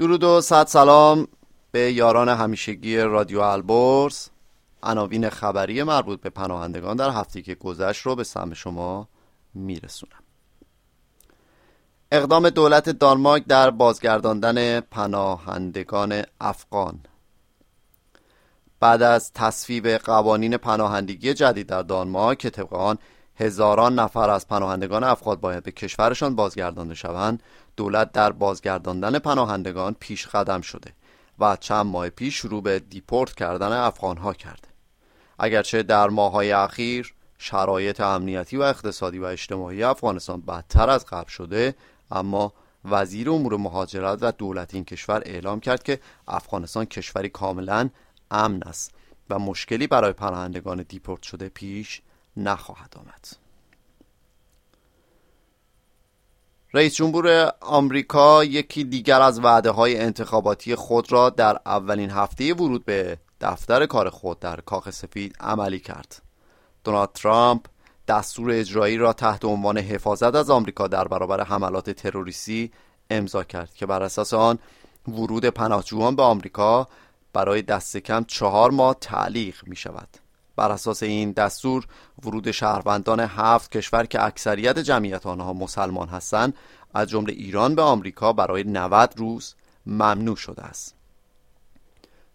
درود و صد سلام به یاران همیشگی رادیو البرز. عناوین خبری مربوط به پناهندگان در هفته که گذشت رو به سهم شما میرسونم. اقدام دولت دانمارک در بازگرداندن پناهندگان افغان. بعد از تصویب قوانین پناهندگی جدید در دانمارک که طبق آن هزاران نفر از پناهندگان افغان باید به کشورشان بازگردانده شوند. دولت در بازگرداندن پناهندگان پیش قدم شده و چند ماه پیش شروع به دیپورت کردن افغانها کرده اگرچه در ماههای اخیر شرایط امنیتی و اقتصادی و اجتماعی افغانستان بدتر از قبل شده اما وزیر امور مهاجرت و دولت این کشور اعلام کرد که افغانستان کشوری کاملا امن است و مشکلی برای پناهندگان دیپورت شده پیش نخواهد آمد رئیس جمهور آمریکا یکی دیگر از وعده های انتخاباتی خود را در اولین هفته ورود به دفتر کار خود در کاخ سفید عملی کرد. دونالد ترامپ دستور اجرایی را تحت عنوان حفاظت از آمریکا در برابر حملات تروریستی امضا کرد که بر اساس آن ورود پناهجویان به آمریکا برای دست کم چهار ماه تعلیق می شود. بر اساس این دستور ورود شهروندان هفت کشور که اکثریت جمعیت آنها مسلمان هستند از جمله ایران به آمریکا برای 90 روز ممنوع شده است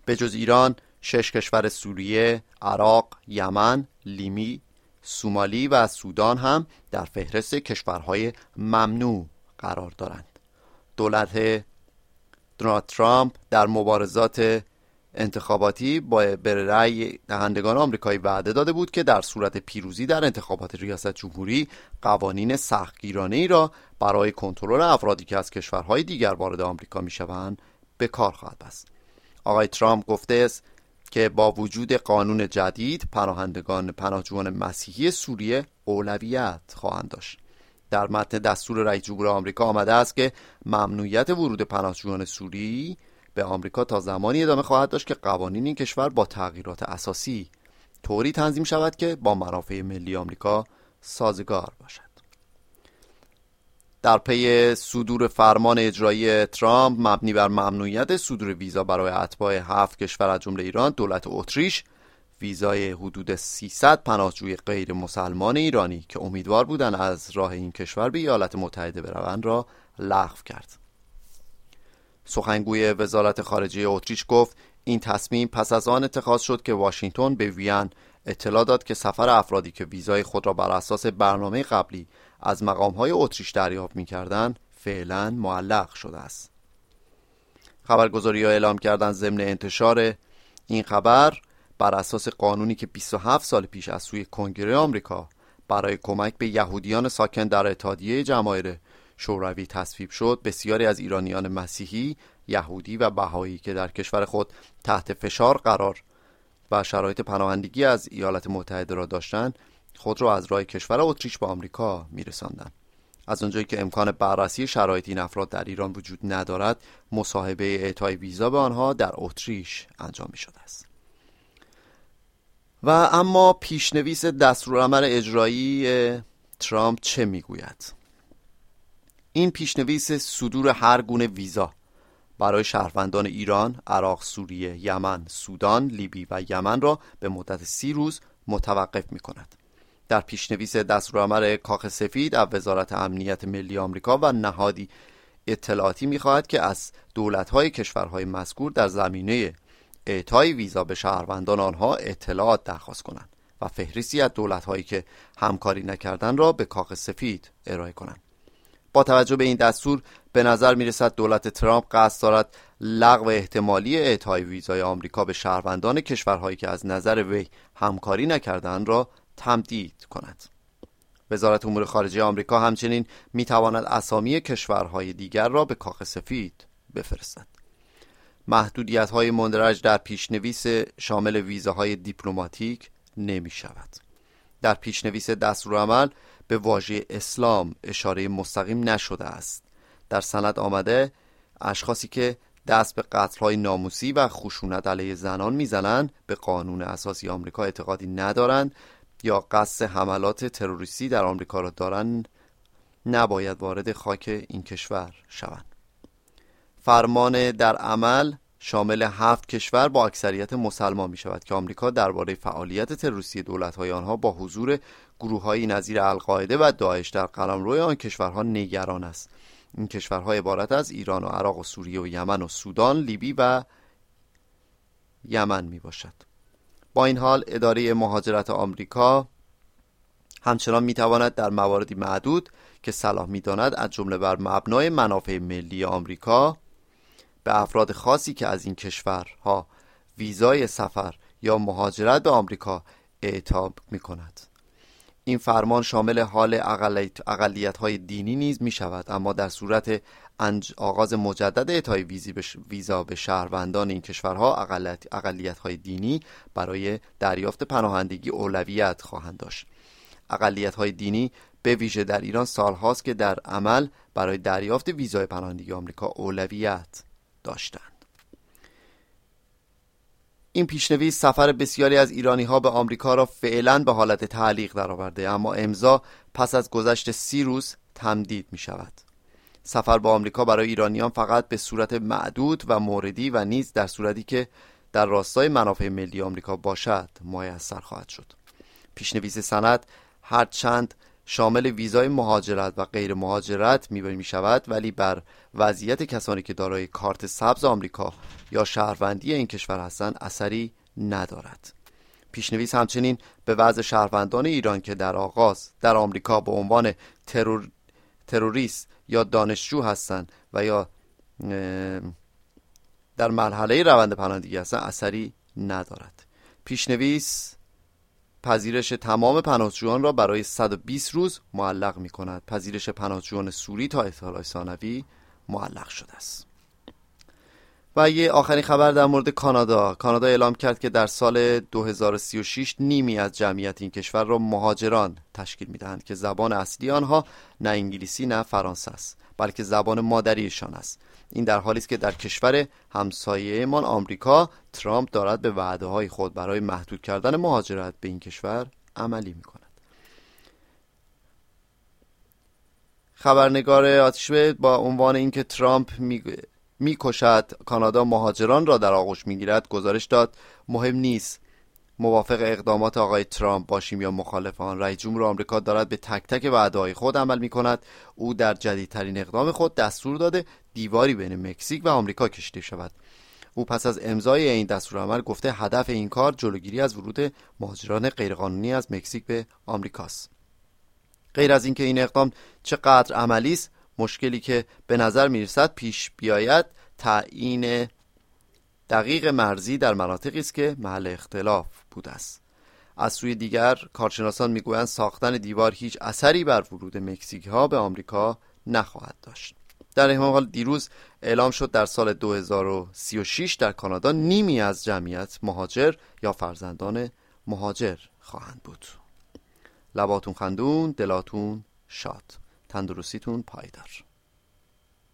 به جز ایران شش کشور سوریه، عراق، یمن، لیمی، سومالی و سودان هم در فهرست کشورهای ممنوع قرار دارند. دولت دونالد ترامپ در مبارزات انتخاباتی با به رأی دهندگان آمریکایی وعده داده بود که در صورت پیروزی در انتخابات ریاست جمهوری قوانین سختگیرانه ای را برای کنترل افرادی که از کشورهای دیگر وارد آمریکا می‌شوند به کار خواهد بست. آقای ترامپ گفته است که با وجود قانون جدید پناهندگان پناهجویان مسیحی سوریه اولویت خواهند داشت. در متن دستور رئیس جمهور آمریکا آمده است که ممنوعیت ورود پناهجویان سوری به آمریکا تا زمانی ادامه خواهد داشت که قوانین این کشور با تغییرات اساسی طوری تنظیم شود که با منافع ملی آمریکا سازگار باشد. در پی صدور فرمان اجرایی ترامپ مبنی بر ممنوعیت صدور ویزا برای اتباع هفت کشور از جمله ایران دولت اتریش ویزای حدود 300 پناهجوی غیر مسلمان ایرانی که امیدوار بودند از راه این کشور به ایالات متحده بروند را لغو کرد. سخنگوی وزارت خارجه اتریش گفت این تصمیم پس از آن اتخاذ شد که واشنگتن به وین اطلاع داد که سفر افرادی که ویزای خود را بر اساس برنامه قبلی از مقامهای اتریش دریافت می‌کردند فعلا معلق شده است. خبرگزاری ها اعلام کردن ضمن انتشار این خبر بر اساس قانونی که 27 سال پیش از سوی کنگره آمریکا برای کمک به یهودیان ساکن در اتحادیه جماهیر شوروی تصویب شد. بسیاری از ایرانیان مسیحی یهودی و بهایی که در کشور خود تحت فشار قرار و شرایط پناهندگی از ایالات متحده را داشتند خود را از راه کشور اتریش به آمریکا میرساندند از اونجایی که امکان بررسی شرایط این افراد در ایران وجود ندارد مصاحبه اعطای ویزا به آنها در اتریش انجام می شده است. و اما پیشنویس دستورالعمل اجرایی ترامپ چه می‌گوید؟ این پیشنویس صدور هر گونه ویزا برای شهروندان ایران، عراق، سوریه، یمن، سودان، لیبی و یمن را به مدت سی روز متوقف می کند. در پیشنویس دستورالعمل کاخ سفید از وزارت امنیت ملی آمریکا و نهادی اطلاعاتی می‌خواهد که از دولتهای کشورهای مذکور در زمینه اعطای ویزا به شهروندان آنها اطلاعات درخواست کنند و فهرستی از دولتهایی که همکاری نکردن را به کاخ سفید ارائه کنند با توجه به این دستور به نظر می رسد دولت ترامپ قصد دارد لغو احتمالی اعطای ویزای آمریکا به شهروندان کشورهایی که از نظر وی همکاری نکردند را تمدید کند. وزارت امور خارجه آمریکا همچنین می تواند اسامی کشورهای دیگر را به کاخ سفید بفرستد. محدودیت های مندرج در پیشنویس شامل ویزاهای دیپلماتیک نمی شود در پیشنویس دستورالعمل به واژه اسلام اشاره مستقیم نشده است. در سند آمده اشخاصی که دست به های ناموسی و خشونت علیه زنان می‌زنند به قانون اساسی آمریکا اعتقادی ندارند یا قصد حملات تروریستی در آمریکا را دارند نباید وارد خاک این کشور شوند. فرمان در عمل شامل هفت کشور با اکثریت مسلمان می شود که آمریکا درباره فعالیت تروریستی دولت‌های آنها با حضور گروههایی نظیر القاعده و داعش در قلمرو آن کشورها نگران است این کشورها عبارت از ایران و عراق و سوریه و یمن و سودان، لیبی و یمن می باشد. با این حال اداره مهاجرت آمریکا همچنان می تواند در مواردی معدود که صلاح می داند از جمله بر مبنای منافع ملی آمریکا به افراد خاصی که از این کشورها ویزای سفر یا مهاجرت به آمریکا اعتاب می کند این فرمان شامل حال اقلیت های دینی نیز می شود اما در صورت آغاز مجدد اعطای ویزا به شهروندان این کشورها اقلیت های دینی برای دریافت پناهندگی اولویت خواهند داشت. اقلیت های دینی به ویژه در ایران سالهاست که در عمل برای دریافت ویزای پناهندگی آمریکا اولویت داشتند. این پیشنویس سفر بسیاری از ایرانی ها به آمریکا را فعلا به حالت تعلیق درآورده اما امضا پس از گذشت سی روز تمدید می شود سفر به آمریکا برای ایرانیان فقط به صورت معدود و موردی و نیز در صورتی که در راستای منافع ملی آمریکا باشد میسر خواهد شد. پیشنویس سند هرچند شامل ویزای مهاجرت و غیر مهاجرت می شود ولی بر وضعیت کسانی که دارای کارت سبز آمریکا یا شهروندی این کشور هستند اثری ندارد. پیشنویس همچنین به وضع شهروندان ایران که در آغاز در آمریکا به عنوان ترور، تروریست یا دانشجو هستند و یا در مرحله روند پناهندگی هستند اثری ندارد. پیشنویس پذیرش تمام پناهجویان را برای 120 روز معلق می کند پذیرش پناهجویان سوری تا اطلاع ثانوی معلق شده است. و یه آخرین خبر در مورد کانادا. کانادا اعلام کرد که در سال 2036 نیمی از جمعیت این کشور را مهاجران تشکیل می دهند که زبان اصلی آنها نه انگلیسی نه فرانسه است بلکه زبان مادریشان است. این در حالی است که در کشور همسایهمان آمریکا ترامپ دارد به وعده های خود برای محدود کردن مهاجرت به این کشور عملی می کند خبرنگار آتیشوه با عنوان اینکه ترامپ می می‌کشد. کانادا مهاجران را در آغوش می‌گیرد گزارش داد. مهم نیست. موافق اقدامات آقای ترامپ باشیم یا مخالف آن رئیس جمهور آمریکا دارد به تک تک وعده‌های خود عمل می کند او در جدیدترین اقدام خود دستور داده دیواری بین مکزیک و آمریکا کشیده شود. او پس از امضای این دستور عمل گفته هدف این کار جلوگیری از ورود مهاجران غیرقانونی از مکزیک به آمریکاست. غیر از اینکه این اقدام چقدر عملی است مشکلی که به نظر می‌رسد پیش بیاید تعیین دقیق مرزی در مناطقی است که محل اختلاف بوده است. از سوی دیگر کارشناسان می‌گویند ساختن دیوار هیچ اثری بر ورود مکزیک ها به آمریکا نخواهد داشت. در این حال دیروز اعلام شد در سال 2036 در کانادا نیمی از جمعیت مهاجر یا فرزندان مهاجر خواهند بود. لباتون خندون دلاتون شاد. تندرستیتون پایدار.